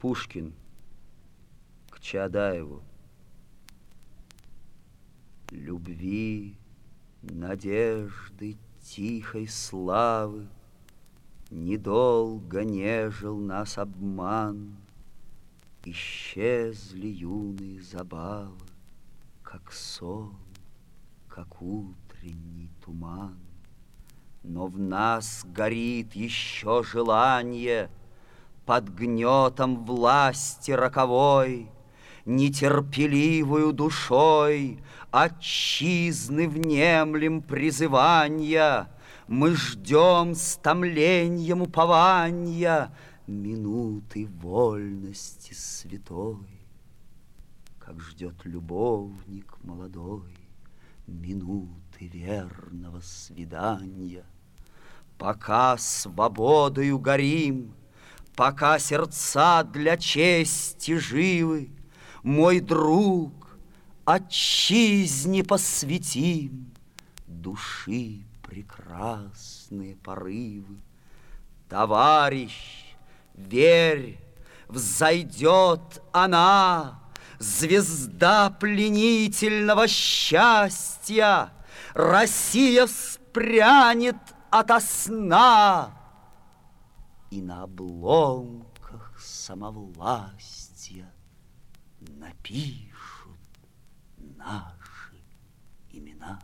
Пушкин к Чаадаеву. Любви, надежды, тихой славы Недолго нежил нас обман, Исчезли юные забавы, Как сон, как утренний туман. Но в нас горит еще желание Под гнетом власти роковой, Нетерпеливую душой Отчизны внемлем призывания, Мы ждем с томленьем упования Минуты вольности святой, Как ждет любовник молодой Минуты верного свидания. Пока свободою горим, Пока сердца для чести живы, Мой друг, отчизне посвятим Души прекрасные порывы. Товарищ, верь, взойдет она, Звезда пленительного счастья, Россия вспрянет ото сна, И на обломках самовластия Напишут наши имена.